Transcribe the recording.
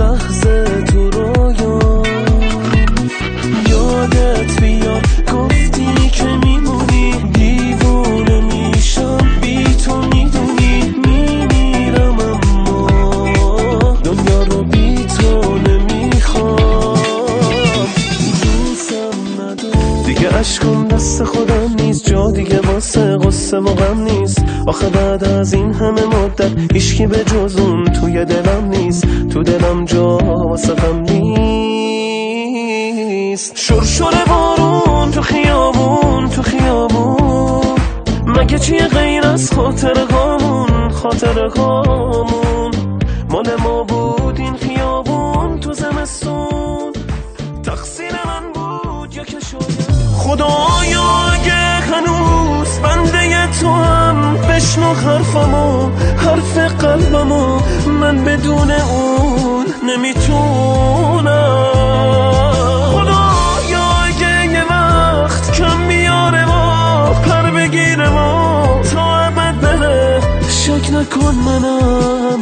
لحظه تو رویا. یادت بیاد گفتی که میمونی دیوونه میشم بی تو می‌دونی میمیرم اما. دنیا رو بی تو نمی‌خوام. دوستم دیگه اشکم دست خودم نیست جا دیگه واسه غصه غم نیست. آخه بعد از این همه مدت هیچکی به جز اون توی دلم نیست. تو دلم جا واسه غم نیست شرشر بارون تو خیابون تو خیابون. مگه چیه غیر از خاطر هامون خاطر هامون؟ مال ما بود این خیابون تو زمستون. تقصیر من بود یا که شاید خدایا اگه هنوز تو هم بشنو حرفمو حرف قلبمو. من بدون اون نمی‌تونم. خدایا اگه یه وقت کم میاره ما پر بگیره ما تا ابد بره. شک نکن منم